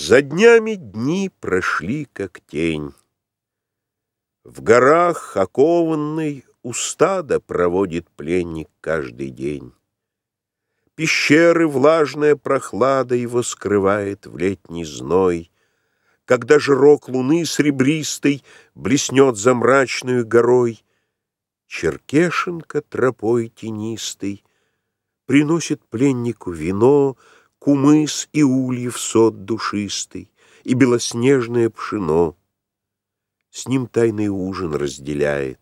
За днями дни прошли, как тень. В горах окованный у стада проводит пленник каждый день. Пещеры влажная прохлада его скрывает в летний зной, Когда же рог луны серебристой блеснет за мрачную горой, Черкешенка тропой тенистой Приносит пленнику вино, Кумыс и ульев сот душистый, И белоснежное пшено. С ним тайный ужин разделяет,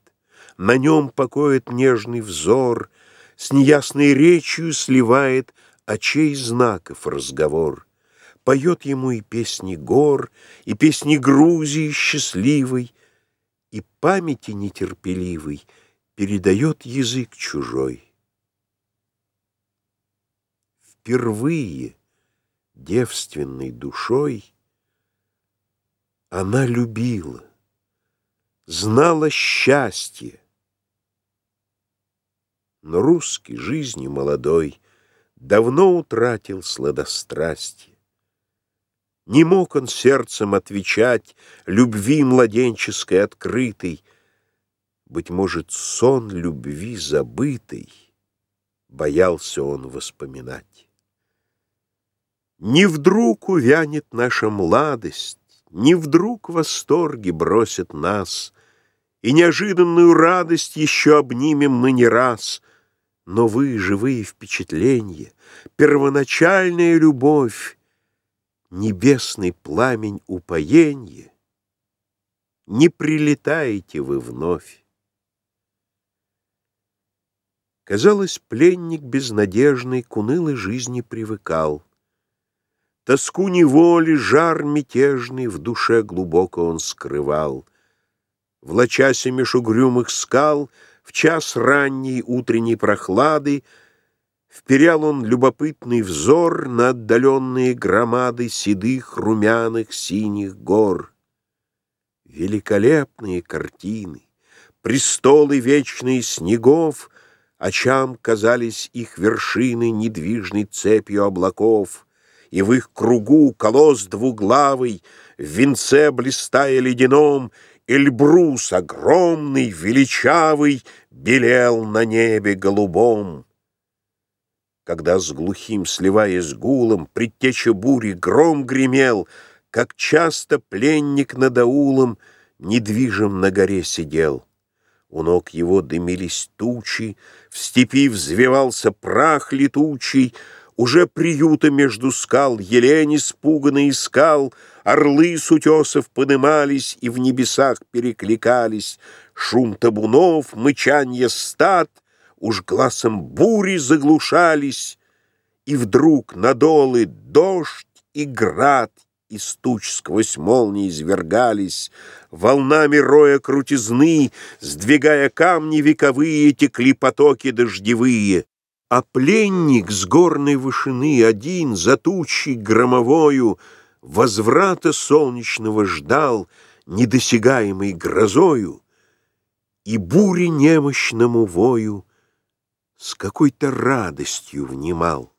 На нем покоит нежный взор, С неясной речью сливает Очей знаков разговор. Поет ему и песни гор, И песни Грузии счастливой, И памяти нетерпеливой Передает язык чужой. Впервые девственной душой она любила, знала счастье. Но русский жизни молодой давно утратил сладострастие. Не мог он сердцем отвечать любви младенческой открытой, быть может, сон любви забытой боялся он воспоминать. Не вдруг увянет наша младость, Не вдруг восторги бросят нас, И неожиданную радость Еще обнимем мы не раз. Но вы, живые впечатления, Первоначальная любовь, Небесный пламень упоенья, Не прилетаете вы вновь. Казалось, пленник безнадежный К унылой жизни привыкал. Тоску неволи, жар мятежный В душе глубоко он скрывал. Влачася меж угрюмых скал, В час ранней утренней прохлады, Вперял он любопытный взор На отдаленные громады Седых, румяных, синих гор. Великолепные картины, Престолы вечные снегов, Очам казались их вершины Недвижной цепью облаков — и в их кругу колосс двуглавый, в венце блистая ледяном, Эльбрус огромный, величавый, белел на небе голубом. Когда с глухим, сливаясь гулом, предтеча бури гром гремел, Как часто пленник над аулом недвижим на горе сидел. У ног его дымились тучи, в степи взвивался прах летучий, уже приюта между скал Елень испуганно искал, Орлы с утесов подымались И в небесах перекликались. Шум табунов, мычанье стад Уж глазом бури заглушались, И вдруг надолы дождь и град Из туч сквозь молнии извергались, Волнами роя крутизны, Сдвигая камни вековые, Текли потоки дождевые. А пленник с горной вышины один, за тучей громовою, Возврата солнечного ждал, недосягаемый грозою, И буре немощному вою С какой-то радостью внимал.